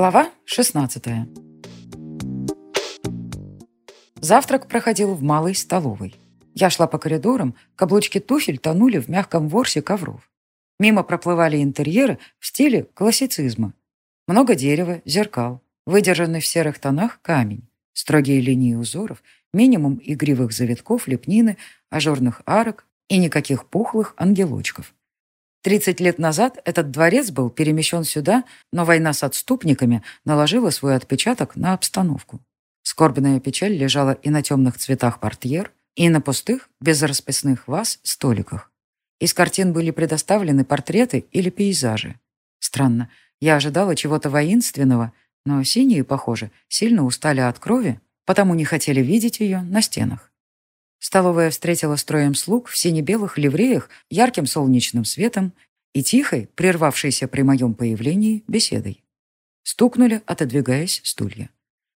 Глава 16 Завтрак проходил в малой столовой. Я шла по коридорам, каблучки туфель тонули в мягком ворсе ковров. Мимо проплывали интерьеры в стиле классицизма. Много дерева, зеркал, выдержанный в серых тонах камень, строгие линии узоров, минимум игривых завитков, лепнины, ажурных арок и никаких пухлых ангелочков. Тридцать лет назад этот дворец был перемещен сюда, но война с отступниками наложила свой отпечаток на обстановку. Скорбная печаль лежала и на темных цветах портьер, и на пустых, без расписных ваз, столиках. Из картин были предоставлены портреты или пейзажи. Странно, я ожидала чего-то воинственного, но синие, похоже, сильно устали от крови, потому не хотели видеть ее на стенах. Столовая встретила строем слуг в сине-белых ливреях, ярким солнечным светом и тихой, прервавшейся при моем появлении, беседой. Стукнули, отодвигаясь стулья.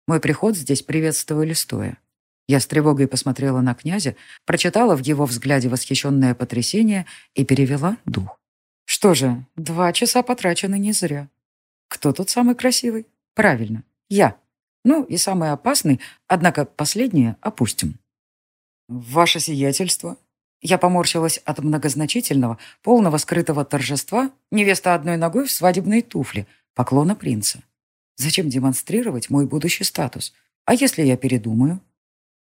Мой приход здесь приветствовали стоя. Я с тревогой посмотрела на князя, прочитала в его взгляде восхищенное потрясение и перевела дух. Что же, два часа потрачены не зря. Кто тут самый красивый? Правильно, я. Ну и самый опасный, однако последнее опустим. «Ваше сиятельство!» Я поморщилась от многозначительного, полного скрытого торжества невеста одной ногой в свадебной туфле, поклона принца. Зачем демонстрировать мой будущий статус? А если я передумаю?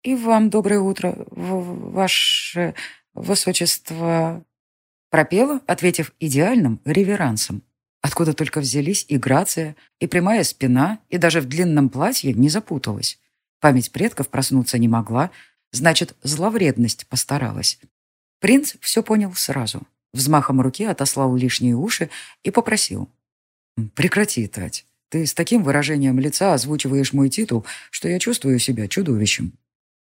И вам доброе утро, ваше высочество. Пропела, ответив идеальным реверансом. Откуда только взялись и грация, и прямая спина, и даже в длинном платье не запуталась. Память предков проснуться не могла, Значит, зловредность постаралась. Принц все понял сразу. Взмахом руки отослал лишние уши и попросил. «Прекрати, Тать. Ты с таким выражением лица озвучиваешь мой титул, что я чувствую себя чудовищем».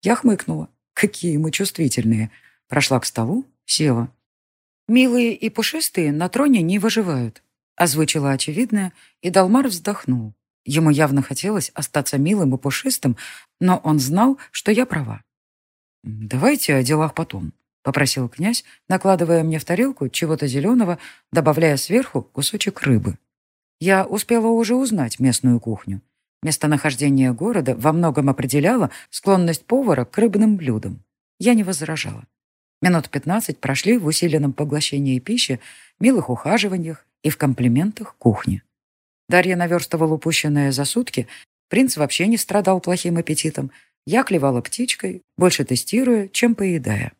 Я хмыкнула. «Какие мы чувствительные». Прошла к столу, села. «Милые и пушистые на троне не выживают», — озвучила очевидное, и Далмар вздохнул. Ему явно хотелось остаться милым и пушистым, но он знал, что я права. «Давайте о делах потом», — попросил князь, накладывая мне в тарелку чего-то зеленого, добавляя сверху кусочек рыбы. Я успела уже узнать местную кухню. Местонахождение города во многом определяло склонность повара к рыбным блюдам. Я не возражала. Минут пятнадцать прошли в усиленном поглощении пищи, милых ухаживаниях и в комплиментах кухни. Дарья наверстывала упущенное за сутки, принц вообще не страдал плохим аппетитом, я клевала птичкой, больше тестируя, чем поедая.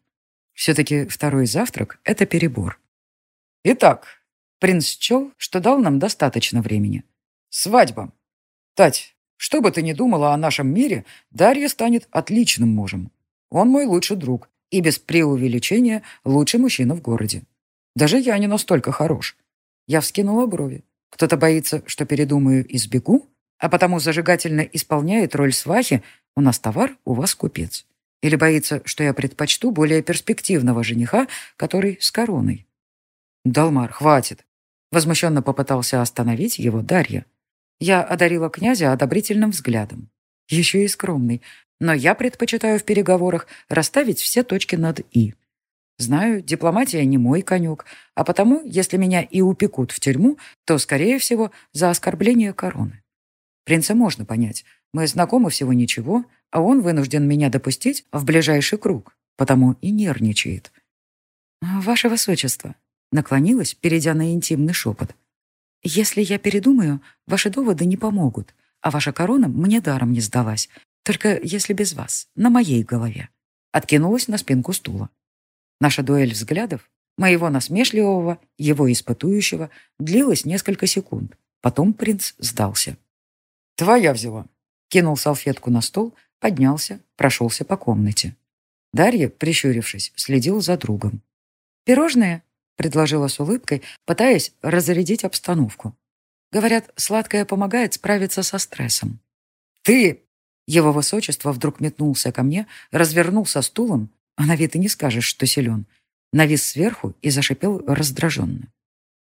Все-таки второй завтрак — это перебор. Итак, принц счел, что дал нам достаточно времени. Свадьба. Тать, что бы ты ни думала о нашем мире, Дарья станет отличным мужем. Он мой лучший друг и без преувеличения лучший мужчина в городе. Даже я не настолько хорош. Я вскинула брови. Кто-то боится, что передумаю и сбегу, а потому зажигательно исполняет роль свахи у нас товар, у вас купец. Или боится, что я предпочту более перспективного жениха, который с короной. Далмар, хватит. Возмущенно попытался остановить его Дарья. Я одарила князя одобрительным взглядом. Еще и скромный. Но я предпочитаю в переговорах расставить все точки над «и». Знаю, дипломатия не мой конек, а потому, если меня и упекут в тюрьму, то, скорее всего, за оскорбление короны. Принца можно понять. Мы знакомы всего ничего, а он вынужден меня допустить в ближайший круг, потому и нервничает. «Ваше Высочество», — наклонилась, перейдя на интимный шепот, «если я передумаю, ваши доводы не помогут, а ваша корона мне даром не сдалась, только если без вас, на моей голове». Откинулась на спинку стула. Наша дуэль взглядов, моего насмешливого, его испытующего, длилась несколько секунд. Потом принц сдался. «Твоя взяла», кинул салфетку на стол, поднялся, прошелся по комнате. Дарья, прищурившись, следил за другом. «Пирожное?» — предложила с улыбкой, пытаясь разрядить обстановку. Говорят, сладкое помогает справиться со стрессом. «Ты!» Его высочество вдруг метнулся ко мне, развернулся стулом, а на вид и не скажешь, что силен. Навис сверху и зашипел раздраженно.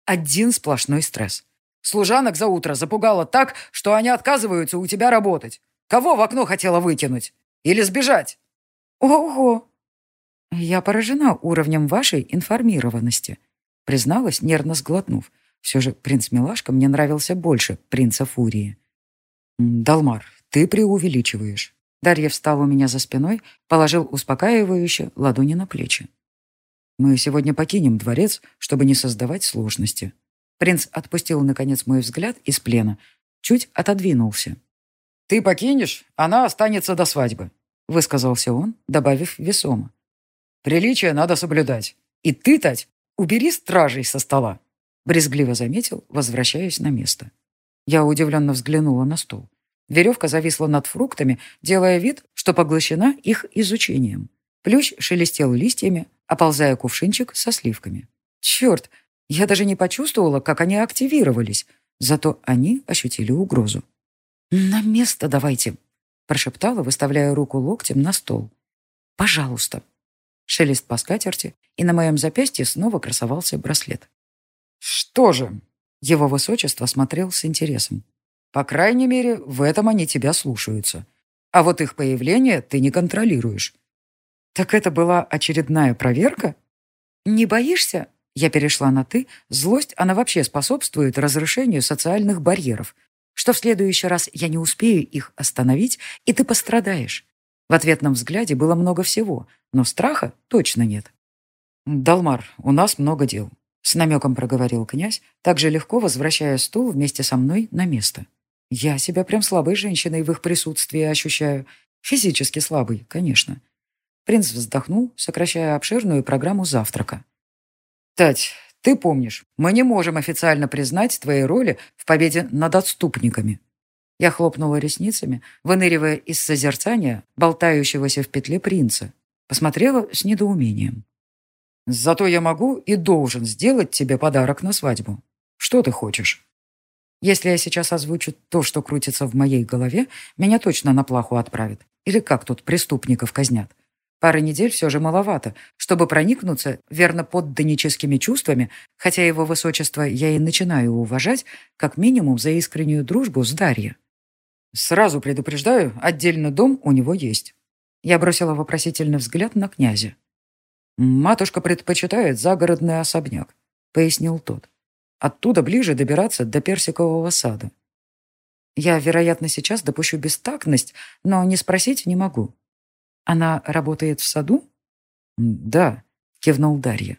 Один сплошной стресс. Служанок за утро запугала так, что они отказываются у тебя работать. Кого в окно хотела выкинуть? Или сбежать?» «Ого!» «Я поражена уровнем вашей информированности», — призналась, нервно сглотнув. Все же принц Милашка мне нравился больше принца Фурии. «Далмар, ты преувеличиваешь». Дарья встал у меня за спиной, положил успокаивающе ладони на плечи. «Мы сегодня покинем дворец, чтобы не создавать сложности», Принц отпустил, наконец, мой взгляд из плена, чуть отодвинулся. «Ты покинешь, она останется до свадьбы», — высказался он, добавив весомо. «Приличие надо соблюдать. И ты, Тать, убери стражей со стола», — брезгливо заметил, возвращаясь на место. Я удивленно взглянула на стол. Веревка зависла над фруктами, делая вид, что поглощена их изучением. Плющ шелестел листьями, оползая кувшинчик со сливками. Черт, Я даже не почувствовала, как они активировались. Зато они ощутили угрозу. «На место давайте!» – прошептала, выставляя руку локтем на стол. «Пожалуйста!» Шелест по скатерти, и на моем запястье снова красовался браслет. «Что же?» – его высочество смотрел с интересом. «По крайней мере, в этом они тебя слушаются. А вот их появление ты не контролируешь». «Так это была очередная проверка?» «Не боишься?» Я перешла на «ты». Злость, она вообще способствует разрушению социальных барьеров. Что в следующий раз я не успею их остановить, и ты пострадаешь. В ответном взгляде было много всего, но страха точно нет. «Далмар, у нас много дел», — с намеком проговорил князь, также легко возвращая стул вместе со мной на место. «Я себя прям слабой женщиной в их присутствии ощущаю. Физически слабый, конечно». Принц вздохнул, сокращая обширную программу завтрака. «Тать, ты помнишь, мы не можем официально признать твои роли в победе над отступниками. Я хлопнула ресницами, выныривая из созерцания болтающегося в петле принца. Посмотрела с недоумением. «Зато я могу и должен сделать тебе подарок на свадьбу. Что ты хочешь?» Если я сейчас озвучу то, что крутится в моей голове, меня точно на плаху отправят. Или как тут преступников казнят. Пары недель все же маловато, чтобы проникнуться верно подданическими чувствами, хотя его высочество я и начинаю уважать, как минимум за искреннюю дружбу с Дарьей. Сразу предупреждаю, отдельный дом у него есть. Я бросила вопросительный взгляд на князя. «Матушка предпочитает загородный особняк», — пояснил тот. «Оттуда ближе добираться до персикового сада». Я, вероятно, сейчас допущу бестактность, но не спросить не могу. Она работает в саду? Да, кивнул Дарья.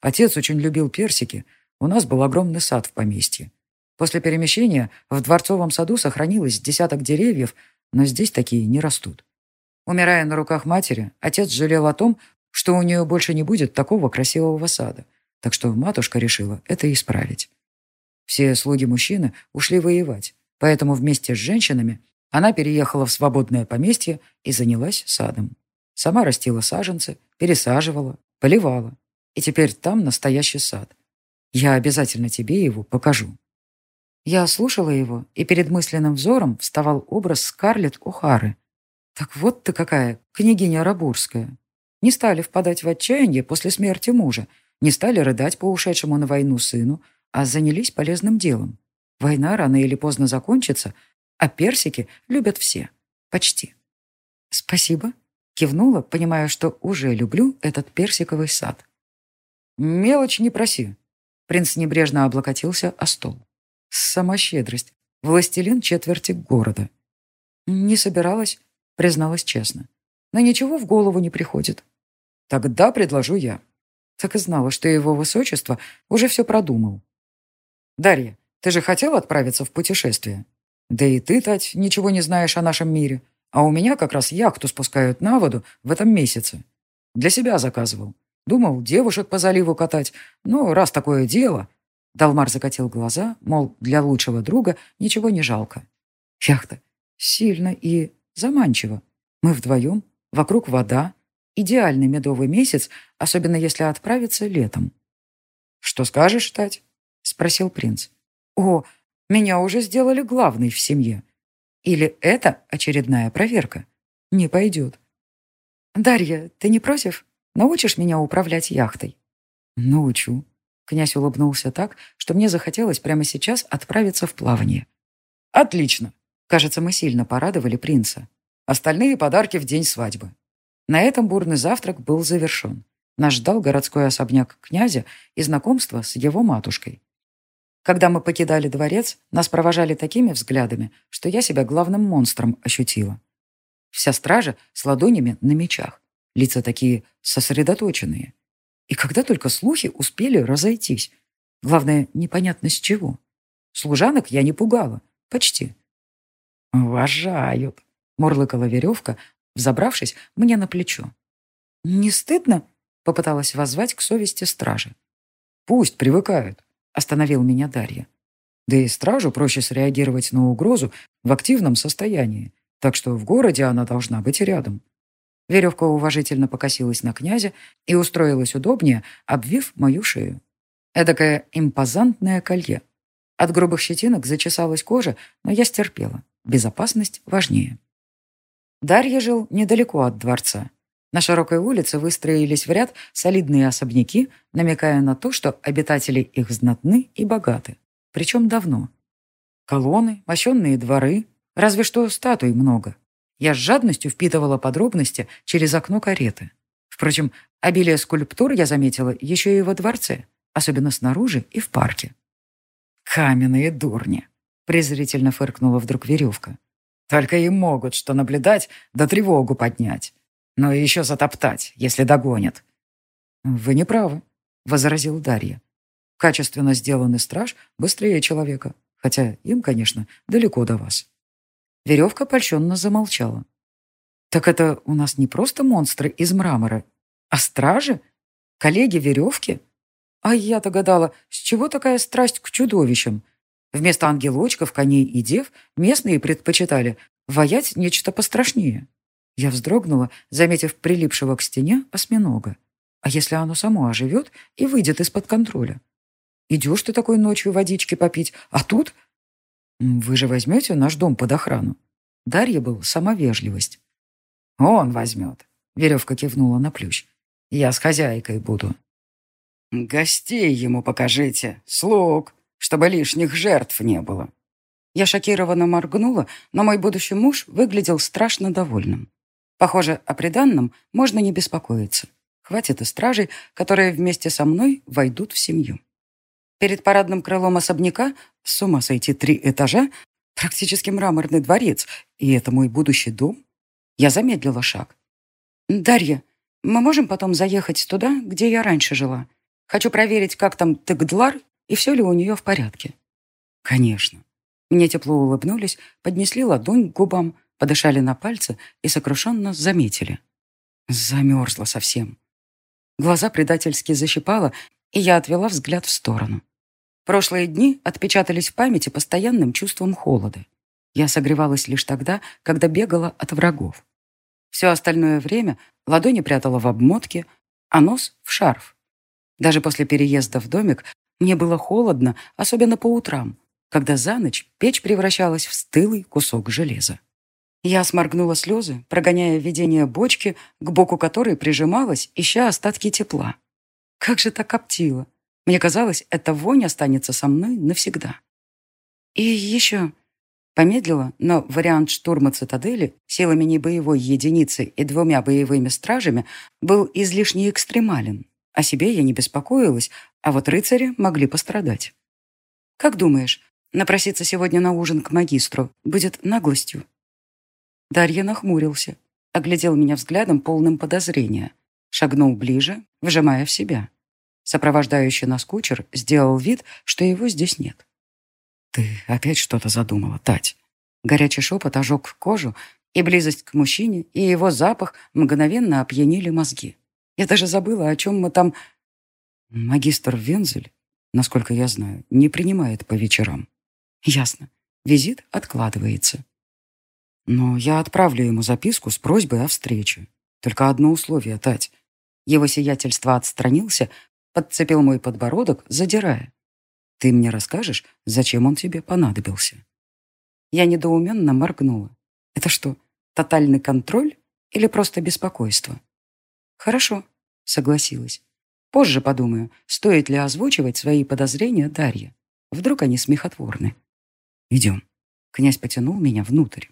Отец очень любил персики. У нас был огромный сад в поместье. После перемещения в дворцовом саду сохранилось десяток деревьев, но здесь такие не растут. Умирая на руках матери, отец жалел о том, что у нее больше не будет такого красивого сада, так что матушка решила это исправить. Все слуги мужчины ушли воевать, поэтому вместе с женщинами она переехала в свободное поместье и занялась садом. Сама растила саженцы, пересаживала, поливала. И теперь там настоящий сад. Я обязательно тебе его покажу. Я слушала его, и перед мысленным взором вставал образ Скарлетт Ухары. Так вот ты какая, княгиня Рабурская. Не стали впадать в отчаяние после смерти мужа, не стали рыдать по ушедшему на войну сыну, а занялись полезным делом. Война рано или поздно закончится, А персики любят все. Почти. Спасибо. Кивнула, понимая, что уже люблю этот персиковый сад. Мелочь не проси. Принц небрежно облокотился о стол. Самощедрость. Властелин четверти города. Не собиралась, призналась честно. Но ничего в голову не приходит. Тогда предложу я. Так и знала, что его высочество уже все продумал. «Дарья, ты же хотела отправиться в путешествие?» Да и ты, Тать, ничего не знаешь о нашем мире. А у меня как раз яхту спускают на воду в этом месяце. Для себя заказывал. Думал, девушек по заливу катать. Ну, раз такое дело, Далмар закатил глаза, мол, для лучшего друга ничего не жалко. Яхта. Сильно и заманчиво. Мы вдвоем, вокруг вода. Идеальный медовый месяц, особенно если отправиться летом. «Что скажешь, Тать?» — спросил принц. «О, меня уже сделали главной в семье. Или это очередная проверка? Не пойдет». «Дарья, ты не против? Научишь меня управлять яхтой?» «Научу», Князь улыбнулся так, что мне захотелось прямо сейчас отправиться в плавание. «Отлично!» Кажется, мы сильно порадовали принца. Остальные подарки в день свадьбы. На этом бурный завтрак Когда мы покидали дворец, нас провожали такими взглядами, что я себя главным монстром ощутила. Вся стража с ладонями на мечах, лица такие сосредоточенные. И когда только слухи успели разойтись. Главное, непонятно с чего. Служанок я не пугала. Почти. «Уважают», — морлыкала веревка, взобравшись мне на плечо. «Не стыдно?» — попыталась воззвать к совести стражи. «Пусть привыкают», остановил меня Дарья. «Да и стражу проще среагировать на угрозу в активном состоянии, так что в городе она должна быть рядом». Веревка уважительно покосилась на князя и устроилась удобнее, обвив мою шею. Эдакое импозантное колье. От грубых щетинок зачесалась кожа, но я стерпела. Безопасность важнее. Дарья жил недалеко от дворца. На широкой улице выстроились в ряд солидные особняки, намекая на то, что обитатели их знатны и богаты. Причем давно. Колонны, мощенные дворы, разве что статуй много. Я с жадностью впитывала подробности через окно кареты. Впрочем, обилие скульптур я заметила еще и во дворце, особенно снаружи и в парке. «Каменные дурни!» — презрительно фыркнула вдруг веревка. «Только и могут что наблюдать, да тревогу поднять. но еще затоптать, если догонят». «Вы не правы», — возразил Дарья. «Качественно сделанный страж быстрее человека, хотя им, конечно, далеко до вас». Веревка польщенно замолчала. «Так это у нас не просто монстры из мрамора, а стражи? Коллеги веревки?» А я-то гадала, с чего такая страсть к чудовищам? Вместо ангелочков, коней и дев местные предпочитали воять нечто пострашнее. Я вздрогнула, заметив прилипшего к стене осьминога. А если оно само оживет и выйдет из-под контроля? Идешь ты такой ночью водички попить, а тут «Вы же возьмете наш дом под охрану?» Дарья был сама вежливость. «Он возьмет», — веревка кивнула на плющ. «Я с хозяйкой буду». «Гостей ему покажите, слуг, чтобы лишних жертв не было». Я шокированно моргнула, но мой будущий муж выглядел страшно довольным. Похоже, о приданном можно не беспокоиться. Хватит и стражей, которые вместе со мной войдут в семью. Перед парадным крылом особняка, с ума сойти три этажа, практически мраморный дворец, и это мой будущий дом. Я замедлила шаг. «Дарья, мы можем потом заехать туда, где я раньше жила? Хочу проверить, как там Тегдлар и все ли у нее в порядке». «Конечно». Мне тепло улыбнулись, поднесли ладонь к губам, подышали на пальцы и сокрушенно заметили. Замерзла совсем. Глаза предательски защипала, и я отвела взгляд в сторону. Прошлые дни отпечатались в памяти постоянным чувством холода. Я согревалась лишь тогда, когда бегала от врагов. Все остальное время ладони прятала в обмотке, а нос — в шарф. Даже после переезда в домик мне было холодно, особенно по утрам, когда за ночь печь превращалась в стылый кусок железа. Я сморгнула слезы, прогоняя видение бочки, к боку которой прижималась, ища остатки тепла. Как же так коптило! Мне казалось, эта вонь останется со мной навсегда. И еще... Помедлила, но вариант штурма цитадели силами небоевой единицы и двумя боевыми стражами был излишне экстремален. О себе я не беспокоилась, а вот рыцари могли пострадать. «Как думаешь, напроситься сегодня на ужин к магистру будет наглостью?» Дарья нахмурился. Оглядел меня взглядом, полным подозрения. Шагнул ближе, вжимая в себя. Сопровождающий нас кучер сделал вид, что его здесь нет. «Ты опять что-то задумала, Тать!» Горячий шепот ожег кожу, и близость к мужчине, и его запах мгновенно опьянили мозги. Я даже забыла, о чем мы там... Магистр Вензель, насколько я знаю, не принимает по вечерам. Ясно. Визит откладывается. Но я отправлю ему записку с просьбой о встрече. Только одно условие, Тать. Его сиятельство отстранился, подцепил мой подбородок, задирая. «Ты мне расскажешь, зачем он тебе понадобился?» Я недоуменно моргнула. «Это что, тотальный контроль или просто беспокойство?» «Хорошо», — согласилась. «Позже подумаю, стоит ли озвучивать свои подозрения Дарье. Вдруг они смехотворны». «Идем». Князь потянул меня внутрь.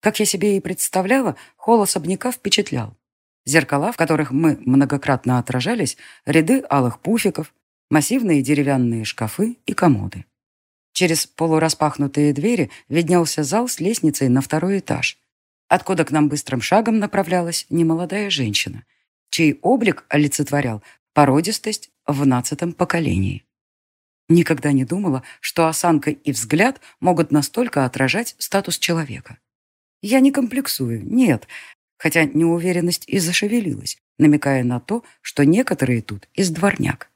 Как я себе и представляла, холл особняка впечатлял. Зеркала, в которых мы многократно отражались, ряды алых пуфиков, массивные деревянные шкафы и комоды. Через полураспахнутые двери виднелся зал с лестницей на второй этаж, откуда к нам быстрым шагом направлялась немолодая женщина, чей облик олицетворял породистость в нацатом поколении. Никогда не думала, что осанка и взгляд могут настолько отражать статус человека. Я не комплексую, нет, хотя неуверенность и зашевелилась, намекая на то, что некоторые тут из дворняк.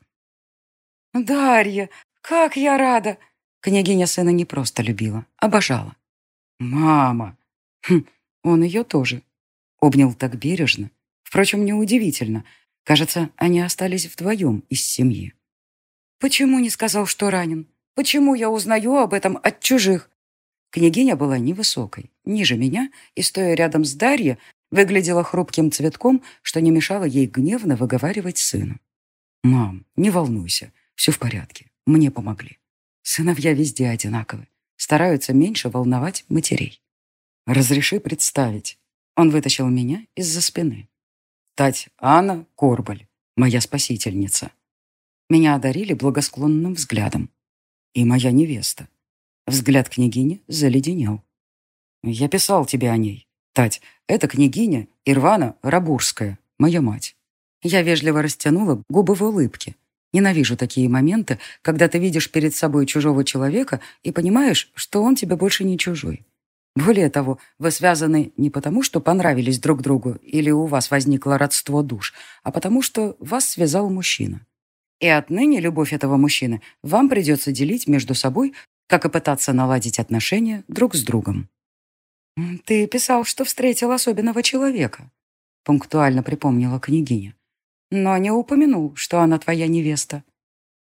«Дарья, как я рада!» Княгиня сына не просто любила, обожала. «Мама!» хм, Он ее тоже. Обнял так бережно. Впрочем, неудивительно. Кажется, они остались вдвоем из семьи. «Почему не сказал, что ранен? Почему я узнаю об этом от чужих?» Княгиня была невысокой, ниже меня, и, стоя рядом с Дарьей, выглядела хрупким цветком, что не мешало ей гневно выговаривать сыну. «Мам, не волнуйся, все в порядке, мне помогли». Сыновья везде одинаковы. Стараются меньше волновать матерей. «Разреши представить». Он вытащил меня из-за спины. «Тать Анна Корбаль, моя спасительница». Меня одарили благосклонным взглядом. И моя невеста. взгляд княгини заледенел. «Я писал тебе о ней. Тать, это княгиня Ирвана Рабурская, моя мать». Я вежливо растянула губы в улыбке. Ненавижу такие моменты, когда ты видишь перед собой чужого человека и понимаешь, что он тебе больше не чужой. Более того, вы связаны не потому, что понравились друг другу или у вас возникло родство душ, а потому что вас связал мужчина. И отныне любовь этого мужчины вам придется делить между собой как и пытаться наладить отношения друг с другом. «Ты писал, что встретил особенного человека», — пунктуально припомнила княгиня но не упомянул, что она твоя невеста.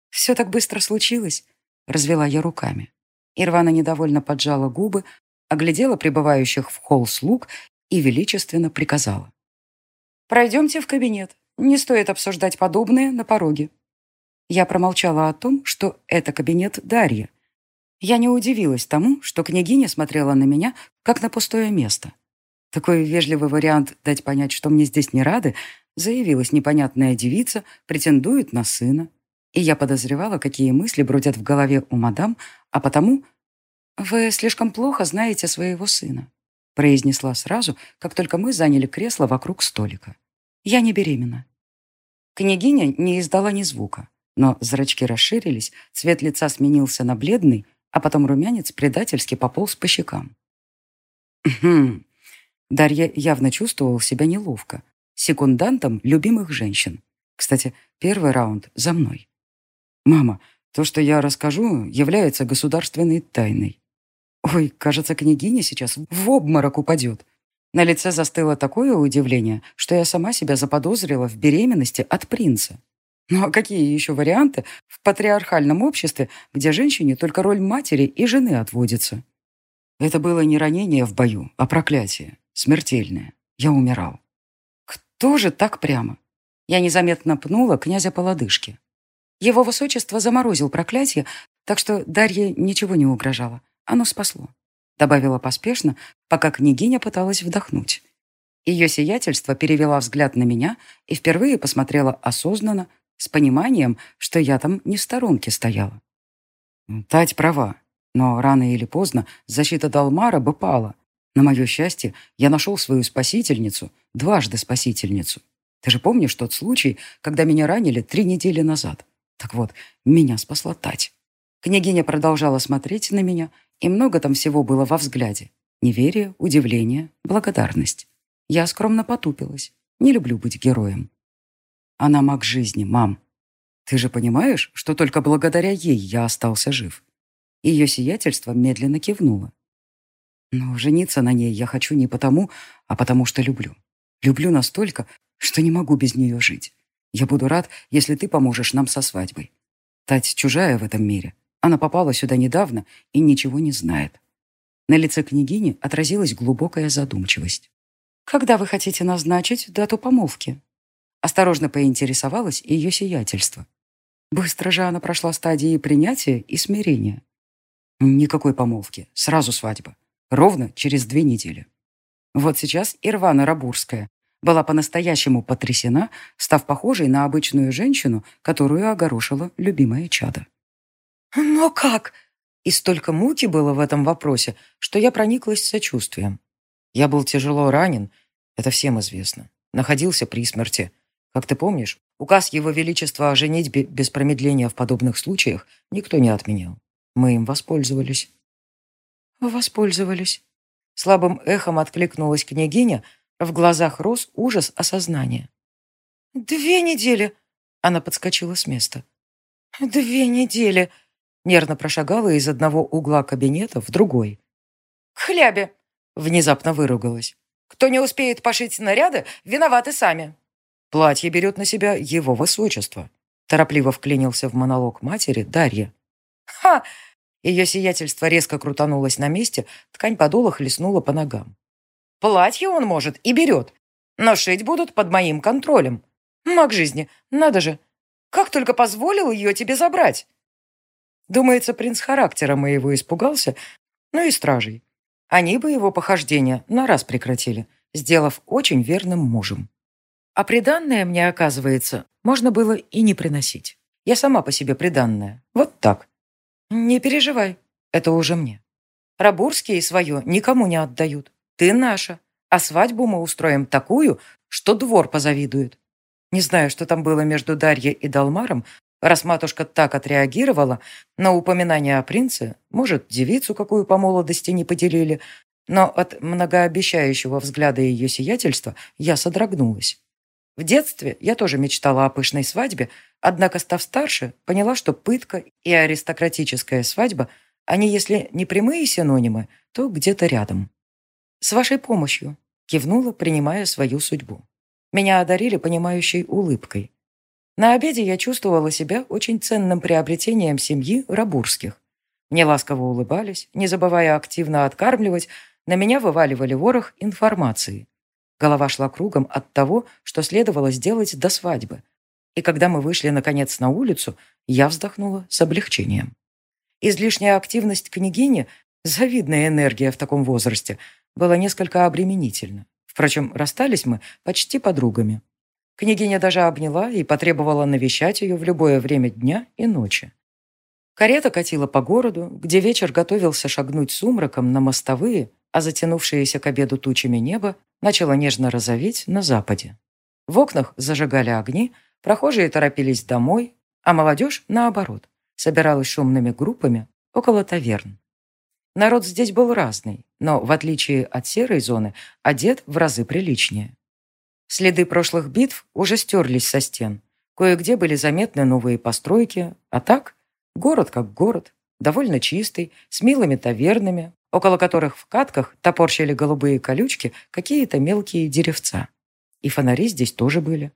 Все так быстро случилось, развела я руками. Ирвана недовольно поджала губы, оглядела прибывающих в холл слуг и величественно приказала. «Пройдемте в кабинет. Не стоит обсуждать подобное на пороге». Я промолчала о том, что это кабинет Дарьи. Я не удивилась тому, что княгиня смотрела на меня, как на пустое место. Такой вежливый вариант дать понять, что мне здесь не рады, заявилась непонятная девица, претендует на сына. И я подозревала, какие мысли бродят в голове у мадам, а потому «Вы слишком плохо знаете своего сына», произнесла сразу, как только мы заняли кресло вокруг столика. «Я не беременна». Княгиня не издала ни звука, но зрачки расширились, цвет лица сменился на бледный, а потом румянец предательски пополз по щекам. «Хм». Дарья явно чувствовал себя неловко, секундантом любимых женщин. Кстати, первый раунд за мной. «Мама, то, что я расскажу, является государственной тайной». Ой, кажется, княгиня сейчас в обморок упадет. На лице застыло такое удивление, что я сама себя заподозрила в беременности от принца. Ну а какие еще варианты в патриархальном обществе, где женщине только роль матери и жены отводится? Это было не ранение в бою, а проклятие. Смертельное. Я умирал. Тоже так прямо. Я незаметно пнула князя по лодыжке. Его высочество заморозил проклятие, так что Дарье ничего не угрожало. Оно спасло. Добавила поспешно, пока княгиня пыталась вдохнуть. Ее сиятельство с пониманием, что я там не в сторонке стояла. Тать права, но рано или поздно защита Далмара бы пала. На мое счастье, я нашел свою спасительницу, дважды спасительницу. Ты же помнишь тот случай, когда меня ранили три недели назад? Так вот, меня спасла Тать. Княгиня продолжала смотреть на меня, и много там всего было во взгляде. Неверие, удивление, благодарность. Я скромно потупилась. Не люблю быть героем она маг жизни, мам. Ты же понимаешь, что только благодаря ей я остался жив. Ее сиятельство медленно кивнуло. Но жениться на ней я хочу не потому, а потому что люблю. Люблю настолько, что не могу без нее жить. Я буду рад, если ты поможешь нам со свадьбой. Тать чужая в этом мире. Она попала сюда недавно и ничего не знает. На лице княгини отразилась глубокая задумчивость. «Когда вы хотите назначить дату помолвки?» Осторожно поинтересовалась ее сиятельство. Быстро же она прошла стадии принятия и смирения. Никакой помолвки, сразу свадьба. Ровно через две недели. Вот сейчас Ирвана Рабурская была по-настоящему потрясена, став похожей на обычную женщину, которую огорошила любимое чадо. «Но как?» И столько муки было в этом вопросе, что я прониклась сочувствием. Я был тяжело ранен, это всем известно. Находился при смерти. Как ты помнишь, указ Его Величества о женитьбе без промедления в подобных случаях никто не отменял. Мы им воспользовались». «Воспользовались». Слабым эхом откликнулась княгиня, в глазах рос ужас осознания. «Две недели!» Она подскочила с места. «Две недели!» Нервно прошагала из одного угла кабинета в другой. «К Внезапно выругалась. «Кто не успеет пошить наряды, виноваты сами!» Платье берет на себя его высочество. Торопливо вклинился в монолог матери Дарья. «Ха!» Ее сиятельство резко крутанулось на месте, ткань подола хлестнула по ногам. «Платье он может и берет, но шить будут под моим контролем. Маг жизни, надо же! Как только позволил ее тебе забрать!» Думается, принц характера моего испугался, ну и стражей. Они бы его похождения на раз прекратили, сделав очень верным мужем. А приданное мне, оказывается, можно было и не приносить. Я сама по себе приданная. Вот так. Не переживай, это уже мне. Рабурские свое никому не отдают. Ты наша. А свадьбу мы устроим такую, что двор позавидует. Не знаю, что там было между Дарьей и Далмаром, Раз матушка так отреагировала на упоминание о принце, может, девицу какую по молодости не поделили, но от многообещающего взгляда ее сиятельства я содрогнулась. В детстве я тоже мечтала о пышной свадьбе, однако, став старше, поняла, что пытка и аристократическая свадьба, они, если не прямые синонимы, то где-то рядом. «С вашей помощью», — кивнула, принимая свою судьбу. Меня одарили понимающей улыбкой. На обеде я чувствовала себя очень ценным приобретением семьи Рабурских. Мне ласково улыбались, не забывая активно откармливать, на меня вываливали ворох информации. Голова шла кругом от того, что следовало сделать до свадьбы. И когда мы вышли, наконец, на улицу, я вздохнула с облегчением. Излишняя активность княгини, завидная энергия в таком возрасте, была несколько обременительна. Впрочем, расстались мы почти подругами. Княгиня даже обняла и потребовала навещать ее в любое время дня и ночи. Карета катила по городу, где вечер готовился шагнуть сумраком на мостовые, а затянувшееся к обеду тучами небо начало нежно розоветь на западе. В окнах зажигали огни, прохожие торопились домой, а молодежь, наоборот, собиралась шумными группами около таверн. Народ здесь был разный, но, в отличие от серой зоны, одет в разы приличнее. Следы прошлых битв уже стерлись со стен. Кое-где были заметны новые постройки, а так город как город, довольно чистый, с милыми тавернами, около которых в катках топорщили голубые колючки какие-то мелкие деревца. И фонари здесь тоже были.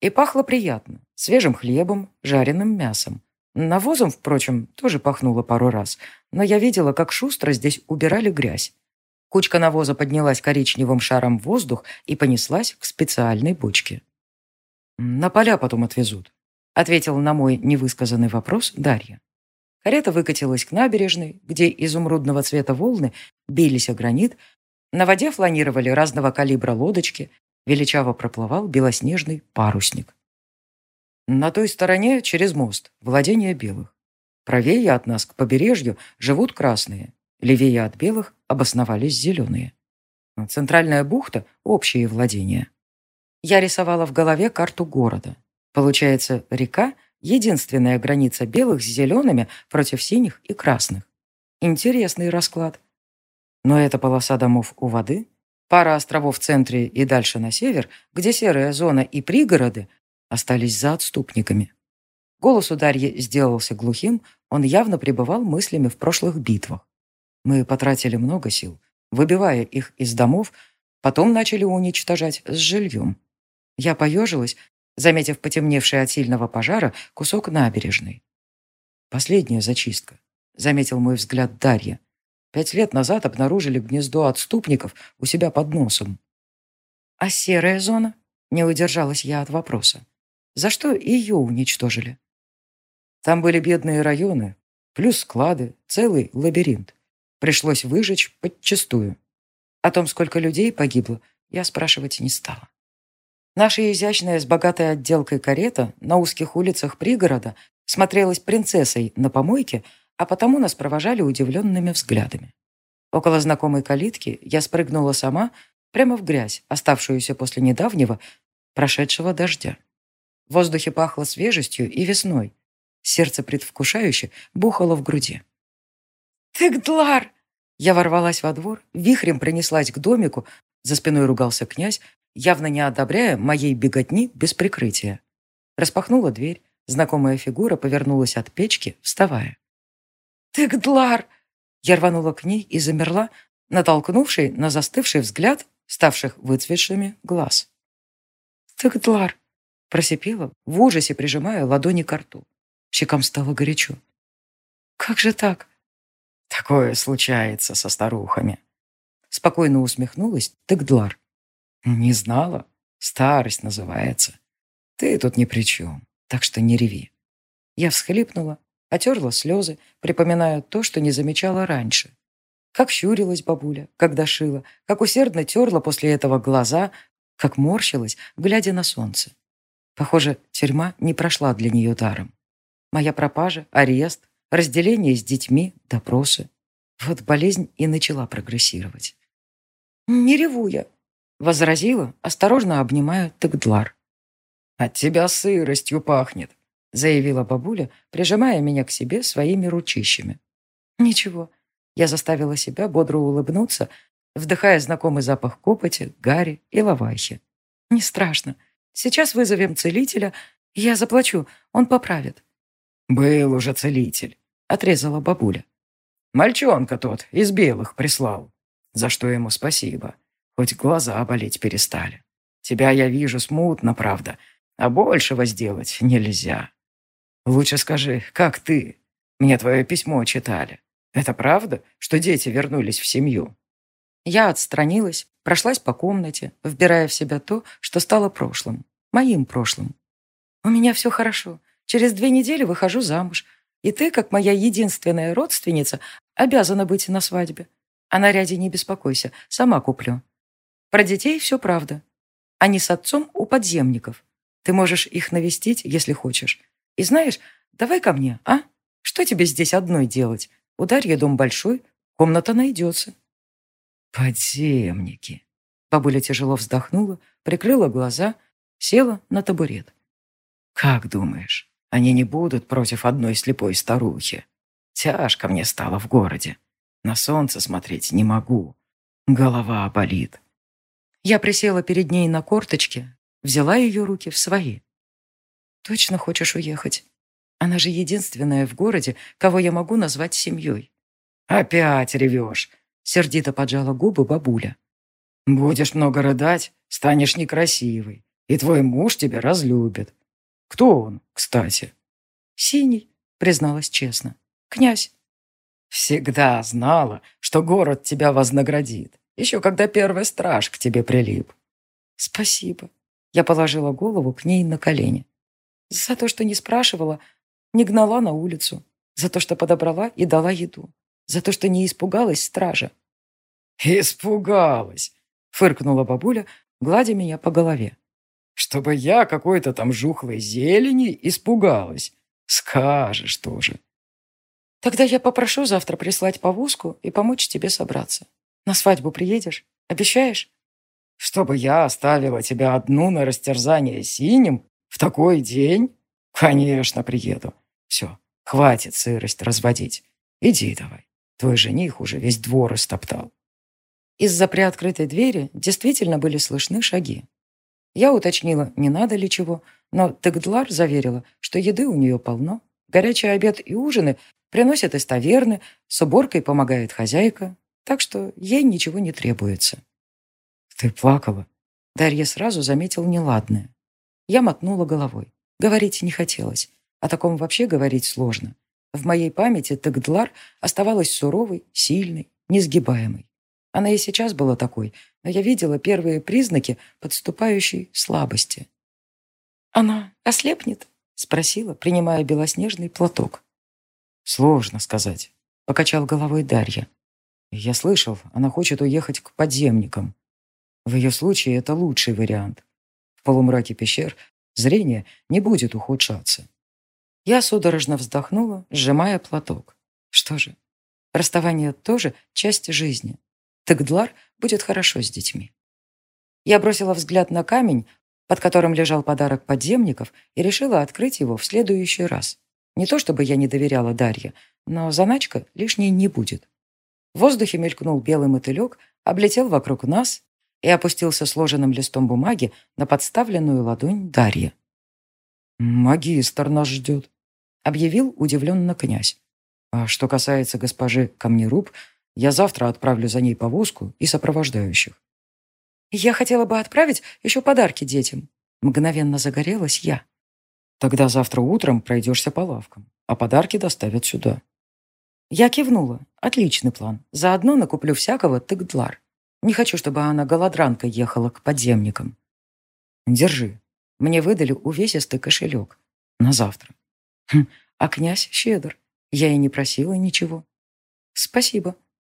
И пахло приятно, свежим хлебом, жареным мясом. Навозом, впрочем, тоже пахнуло пару раз, но я видела, как шустро здесь убирали грязь. Кучка навоза поднялась коричневым шаром в воздух и понеслась к специальной бочке. «На поля потом отвезут», — ответил на мой невысказанный вопрос Дарья. Карета выкатилась к набережной, где изумрудного цвета волны бились о гранит, на воде фланировали разного калибра лодочки, величаво проплывал белоснежный парусник. На той стороне, через мост, владение белых. Правее от нас, к побережью, живут красные. Левее от белых обосновались зеленые. Центральная бухта – общие владения. Я рисовала в голове карту города. Получается, река – единственная граница белых с зелеными против синих и красных. Интересный расклад. Но это полоса домов у воды, пара островов в центре и дальше на север, где серая зона и пригороды остались за отступниками. Голос у Дарьи сделался глухим, он явно пребывал мыслями в прошлых битвах. Мы потратили много сил, выбивая их из домов, потом начали уничтожать с жильем. Я поежилась заметив потемневший от сильного пожара кусок набережной. «Последняя зачистка», — заметил мой взгляд Дарья. «Пять лет назад обнаружили гнездо отступников у себя под носом». «А серая зона?» — не удержалась я от вопроса. «За что ее уничтожили?» Там были бедные районы, плюс склады, целый лабиринт. Пришлось выжечь подчистую. О том, сколько людей погибло, я спрашивать не стала. Наша изящная с богатой отделкой карета на узких улицах пригорода смотрелась принцессой на помойке, а потому нас провожали удивленными взглядами. Около знакомой калитки я спрыгнула сама прямо в грязь, оставшуюся после недавнего прошедшего дождя. В воздухе пахло свежестью и весной. Сердце предвкушающе бухало в груди. «Тыгдлар!» Я ворвалась во двор, вихрем принеслась к домику, за спиной ругался князь, явно не одобряя моей беготни без прикрытия. Распахнула дверь, знакомая фигура повернулась от печки, вставая. «Ты, Гдлар!» Я рванула к ней и замерла, натолкнувший на застывший взгляд, ставших выцветшими, глаз. «Ты, просипела, в ужасе прижимая ладони к рту. Щекам стало горячо. «Как же так?» «Такое случается со старухами», спокойно усмехнулась Тыгдлар. «Не знала. Старость называется. Ты тут ни при чем, так что не реви». Я всхлипнула, отерла слезы, припоминая то, что не замечала раньше. Как щурилась бабуля, когда шила, как усердно терла после этого глаза, как морщилась, глядя на солнце. Похоже, тюрьма не прошла для нее даром. Моя пропажа, арест, разделение с детьми, допросы. Вот болезнь и начала прогрессировать. «Не реву я», возразила, осторожно обнимая Тагдлар. «От тебя сыростью пахнет», — заявила бабуля, прижимая меня к себе своими ручищами. «Ничего». Я заставила себя бодро улыбнуться, вдыхая знакомый запах копоти, гари и лавахи. «Не страшно. Сейчас вызовем целителя. Я заплачу, он поправит». «Был уже целитель», — отрезала бабуля. «Мальчонка тот из белых прислал, за что ему спасибо. Хоть глаза болеть перестали. Тебя я вижу смутно, правда, а большего сделать нельзя. Лучше скажи, как ты? Мне твое письмо читали. Это правда, что дети вернулись в семью?» Я отстранилась, прошлась по комнате, вбирая в себя то, что стало прошлым, моим прошлым. «У меня все хорошо. Через две недели выхожу замуж, и ты, как моя единственная родственница, обязана быть на свадьбе. А наряде не беспокойся, сама куплю про детей все правда. Они с отцом у подземников. Ты можешь их навестить, если хочешь. И знаешь, давай ко мне, а? Что тебе здесь одной делать? У Дарьи дом большой, комната найдется». «Подземники!» Бабуля тяжело вздохнула, прикрыла глаза, села на табурет. «Как думаешь, они не будут против одной слепой старухи? Тяжко мне стало в городе. На солнце смотреть не могу. Голова болит. Я присела перед ней на корточке, взяла ее руки в свои. «Точно хочешь уехать? Она же единственная в городе, кого я могу назвать семьей». «Опять ревешь!» Сердито поджала губы бабуля. «Будешь много рыдать, станешь некрасивой, и твой муж тебя разлюбит. Кто он, кстати?» «Синий», — призналась честно. «Князь». «Всегда знала, что город тебя вознаградит, еще когда первый страж к тебе прилип». «Спасибо». Я положила голову к ней на колени. За то, что не спрашивала, не гнала на улицу. За то, что подобрала и дала еду. За то, что не испугалась стража. «Испугалась!» — фыркнула бабуля, гладя меня по голове. «Чтобы я какой-то там жухлой зелени испугалась. Скажешь тоже». «Тогда я попрошу завтра прислать повозку и помочь тебе собраться. На свадьбу приедешь? Обещаешь?» «Чтобы я оставила тебя одну на растерзание синим в такой день? Конечно, приеду. Все, хватит сырость разводить. Иди давай». Твой жених уже весь двор истоптал. Из-за приоткрытой двери действительно были слышны шаги. Я уточнила, не надо ли чего, но Тегдлар заверила, что еды у нее полно. Горячий обед и ужины приносят из таверны, с уборкой помогает хозяйка, Так что ей ничего не требуется. Ты плакала? Дарья сразу заметил неладное. Я мотнула головой. Говорить не хотелось. О таком вообще говорить сложно. В моей памяти Тагдлар оставалась суровой, сильной, несгибаемой. Она и сейчас была такой, но я видела первые признаки подступающей слабости. «Она ослепнет?» — спросила, принимая белоснежный платок. «Сложно сказать», — покачал головой Дарья. «Я слышал, она хочет уехать к подземникам. В ее случае это лучший вариант. В полумраке пещер зрение не будет ухудшаться. Я судорожно вздохнула, сжимая платок. Что же, расставание тоже часть жизни. Тегдлар будет хорошо с детьми. Я бросила взгляд на камень, под которым лежал подарок подземников, и решила открыть его в следующий раз. Не то чтобы я не доверяла Дарье, но заначка лишней не будет. В воздухе мелькнул белый мотылек, облетел вокруг нас и опустился сложенным листом бумаги на подставленную ладонь Дарья. «Магистр нас ждет», — объявил удивленно князь. «А что касается госпожи Камнеруб, я завтра отправлю за ней повозку и сопровождающих». «Я хотела бы отправить еще подарки детям», — мгновенно загорелась я. «Тогда завтра утром пройдешься по лавкам, а подарки доставят сюда». Я кивнула. Отличный план. Заодно накуплю всякого тыгдлар. Не хочу, чтобы она голодранкой ехала к подземникам. Держи. Мне выдали увесистый кошелек. На завтра. Хм, а князь щедр. Я и не просила ничего. Спасибо.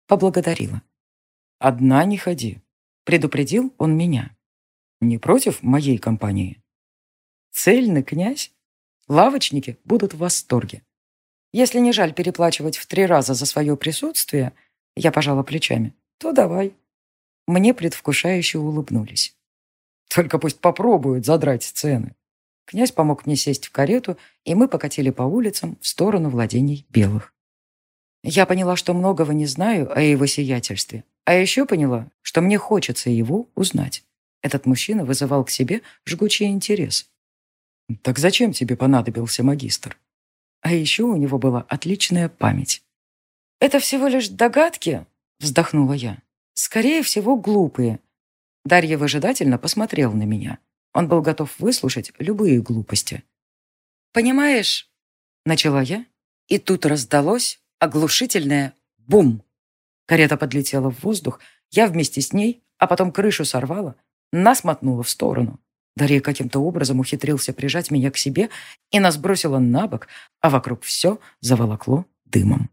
Поблагодарила. Одна не ходи. Предупредил он меня. Не против моей компании? Цельный князь? Лавочники будут в восторге. Если не жаль переплачивать в три раза за свое присутствие, я пожала плечами, то давай. Мне предвкушающе улыбнулись. Только пусть попробуют задрать цены. Князь помог мне сесть в карету, и мы покатили по улицам в сторону владений белых. Я поняла, что многого не знаю о его сиятельстве, а еще поняла, что мне хочется его узнать. Этот мужчина вызывал к себе жгучий интерес. «Так зачем тебе понадобился магистр?» А еще у него была отличная память. «Это всего лишь догадки?» – вздохнула я. «Скорее всего, глупые». Дарья выжидательно посмотрел на меня. Он был готов выслушать любые глупости. «Понимаешь?» – начала я. И тут раздалось оглушительное «бум». Карета подлетела в воздух, я вместе с ней, а потом крышу сорвала, нас мотнула в сторону. Дарья каким-то образом ухитрился прижать меня к себе и нас бросила на бок, а вокруг все заволокло дымом.